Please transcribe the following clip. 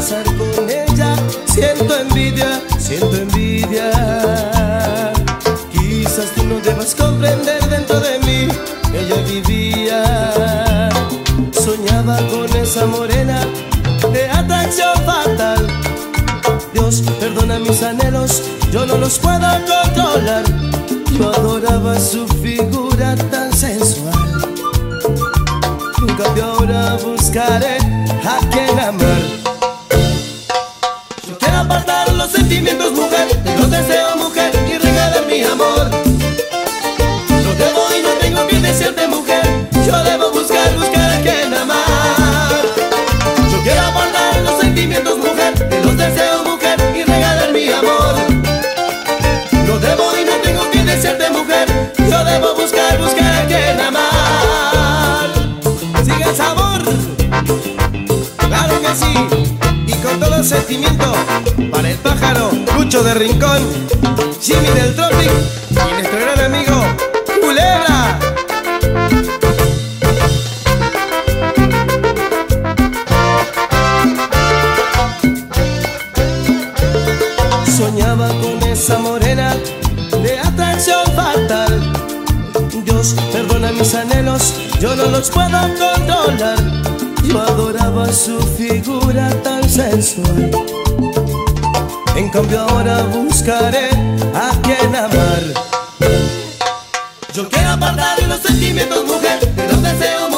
pasar con ella. Siento envidia, siento envidia. Quizás tú no debas comprender dentro de mí, que ella vivía. Soñaba con esa morena de atracción fatal. Dios, perdona mis anhelos, yo no los puedo controlar. Yo adoraba su figura tan sensual. Nunca ahora buscaré a quien amar. El sentimiento para el pájaro, Lucho de Rincón, Jimmy del Tropic y nuestro gran amigo, Culebra. Soñaba con esa morena de atracción fatal. Dios, perdona mis anhelos, yo no los puedo controlar. Yo adoraba su figura tan sensual. En cambio ahora buscaré a quien amar. Yo quiero apartar los sentimientos, mujer, de los deseos